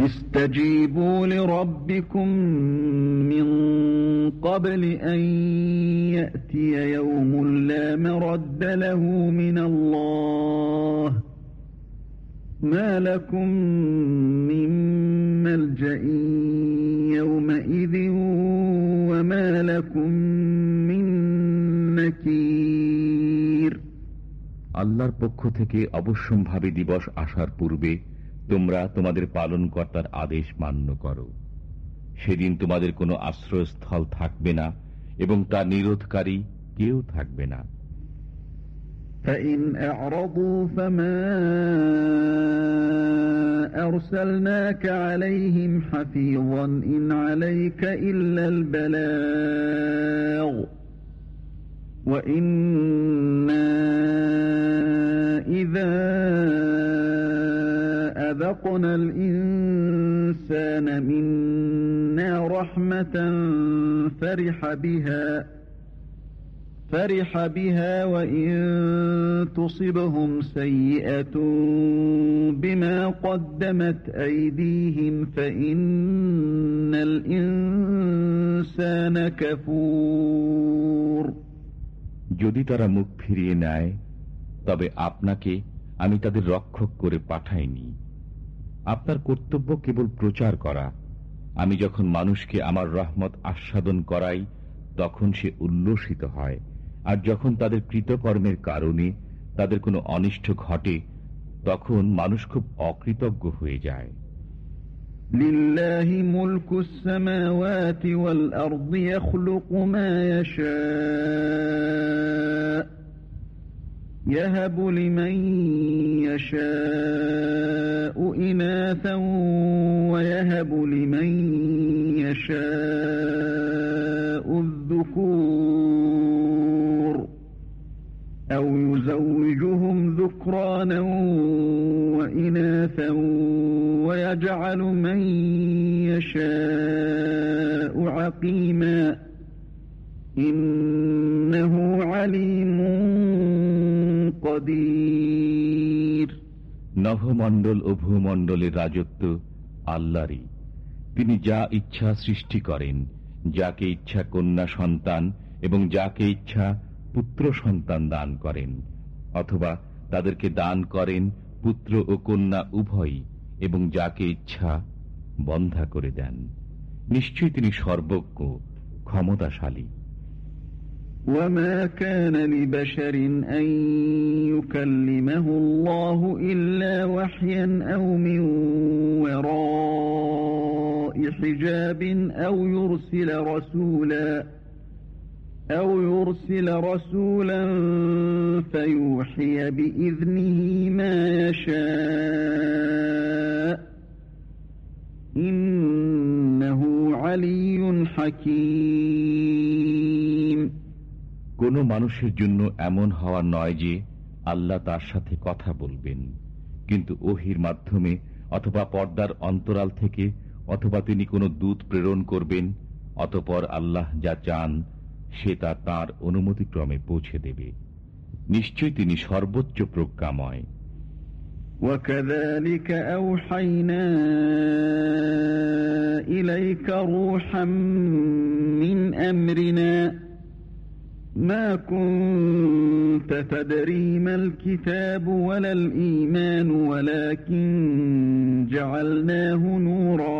استجيبوا لربكم من قبل أن يأتي يوم لا مرد له من الله ما لكم من ملجأ يومئذ وما لكم من نكير আল্লাহর পক্ষ থেকে অবশ্যম্ভাবী দিবস আসার পূর্বে তোমরা তোমাদের পালনকর্তার আদেশ মান্য করো সেদিন তোমাদের কোনো আশ্রয়স্থল থাকবে না এবং তার নিরোধকারী কেউ থাকবে না فإن أعرضوا فما أرسلناك عليهم حفيظا إن عليك إلا البلاغ وإنا إذا أذقنا الإنسان منا رحمة فرح بها فرح بها وإن تصبهم سيئة بما قدمت أيديهم فإن الإنسان كفور যদি তারা মুখ ফিরিয়ে নেয় তবে আপনাকে আমি তাদের রক্ষক করে পাঠাইনি আপনার কর্তব্য কেবল প্রচার করা আমি যখন মানুষকে আমার রহমত আস্বাদন করাই তখন সে উল্লসিত হয় আর যখন তাদের কৃতকর্মের কারণে তাদের কোনো অনিষ্ট ঘটে তখন মানুষ খুব অকৃতজ্ঞ হয়ে যায় لله ملك السماوات والأرض يخلق ما يشاء يهب لمن يشاء إناثا أو يزوجهم ذكرانا وإناثا ويجعل من يشاء عقيما إنه عليم قدير নভমণ্ডল ও ভূমণ্ডলের রাজত্ব আল্লাহরই তিনি যা ইচ্ছা সৃষ্টি করেন যাকে ইচ্ছা কন্যা সন্তান এবং যাকে ইচ্ছা পুত্র সন্তান দান করেন অথবা তাদেরকে দান করেন পুত্র ও কন্যা উভয়ই এবং যাকে ইচ্ছা বন্ধা করে দেন নিশ্চয়ই তিনি সর্বজ্ঞ ক্ষমতাশালী وما كان لبشر أن يكلمه الله إلا وحيا أو من وراء حجاب أو يرسل رسولا أو يرسل رسولا فيوحي بإذنه ما يشاء إنه علي حكيم কোন মানুষের জন্য এমন হওয়া নয় যে আল্লাহ তার সাথে কথা বলবেন কিন্তু ওহির মাধ্যমে অথবা পর্দার অন্তরাল থেকে অথবা তিনি কোনো দূত প্রেরণ করবেন অতপর আল্লাহ যা চান সে তা তাঁর অনুমতিক্রমে পৌঁছে দেবে নিশ্চয় তিনি সর্বোচ্চ প্রজ্ঞাময় وكذلك أوحينا إليك روحا من أمرنا ما كنت تدري ما الكتاب ولا الإيمان ولكن جعلناه نورا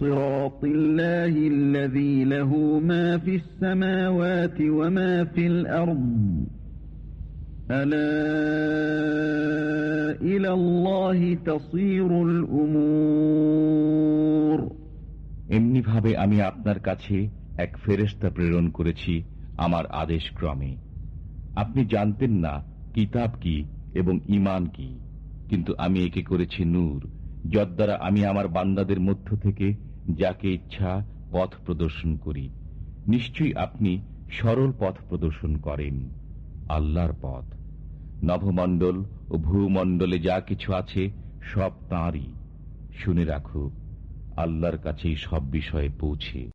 صراط الله الذي له ما في السماوات وما في الأرض ألا إلى الله تصير الأمور এমনিভাবে আমি আপনার কাছে এক ফেরেস্তা প্রেরণ করেছি আমার আদেশ ক্রমে আপনি জানতেন না কিতাব কি এবং ইমান কি কিন্তু আমি একে করেছি নূর যদ্বারা আমি আমার বান্দাদের মধ্য থেকে যাকে ইচ্ছা পথ প্রদর্শন করি। নিশ্চয়ই আপনি সরল পথ প্রদর্শন করেন। আল্লাহর পথ। নভমণ্ডল ও ভূমণ্ডলে যা কিছু আছে, সব তাঁরই। শুনে রাখো, আল্লাহর কাছেই সব বিষয়ে পৌঁছে।